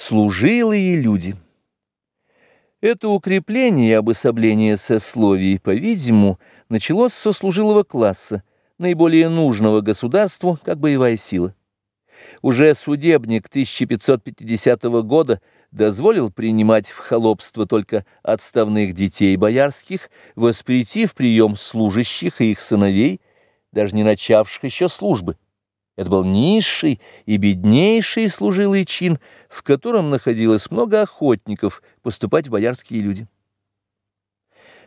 Служилые люди. Это укрепление и обособление сословий, по-видимому, началось со служилого класса, наиболее нужного государству, как боевая сила. Уже судебник 1550 года дозволил принимать в холопство только отставных детей боярских, воспретив прием служащих и их сыновей, даже не начавших еще службы. Это был низший и беднейший служилый чин, в котором находилось много охотников поступать в боярские люди.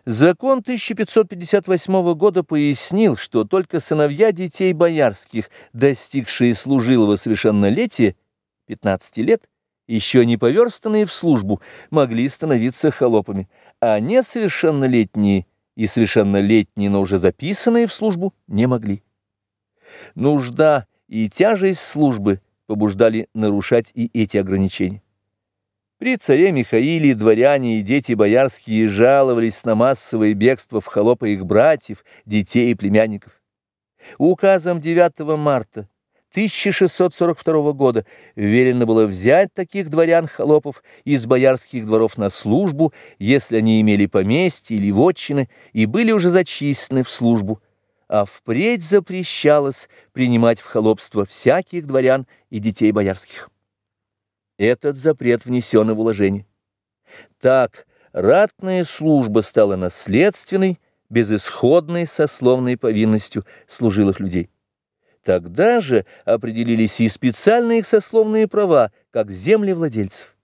Закон 1558 года пояснил, что только сыновья детей боярских, достигшие служилого совершеннолетия, 15 лет, еще не поверстанные в службу, могли становиться холопами, а несовершеннолетние и совершеннолетние, но уже записанные в службу, не могли. Нужда и тяжесть службы побуждали нарушать и эти ограничения. При царе Михаиле дворяне и дети боярские жаловались на массовое бегство в холопа их братьев, детей и племянников. Указом 9 марта 1642 года велено было взять таких дворян-холопов из боярских дворов на службу, если они имели поместье или вотчины и были уже зачислены в службу, а впредь запрещалось принимать в холопство всяких дворян и детей боярских. Этот запрет внесен в уложение. Так, ратная служба стала наследственной, безысходной сословной повинностью служилых людей. Тогда же определились и специальные сословные права, как землевладельцев.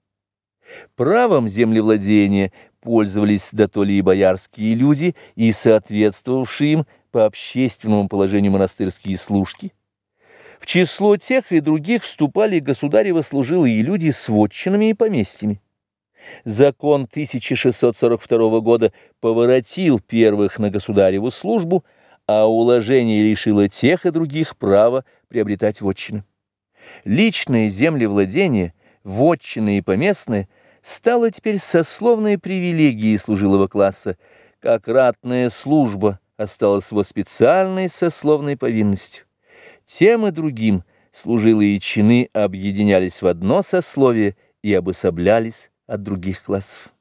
Правом землевладения пользовались дотоле и боярские люди, и соответствовавшие им по общественному положению монастырские служки. В число тех и других вступали государево служилые люди с вотчинами и поместьями. Закон 1642 года поворотил первых на государеву службу, а уложение лишило тех и других права приобретать вотчины. Личное землевладение, вотчины и поместное стало теперь сословной привилегией служилого класса, как ратная служба – осталось его специальной сословной повинностью. Тем и другим служилые чины объединялись в одно сословие и обособлялись от других классов.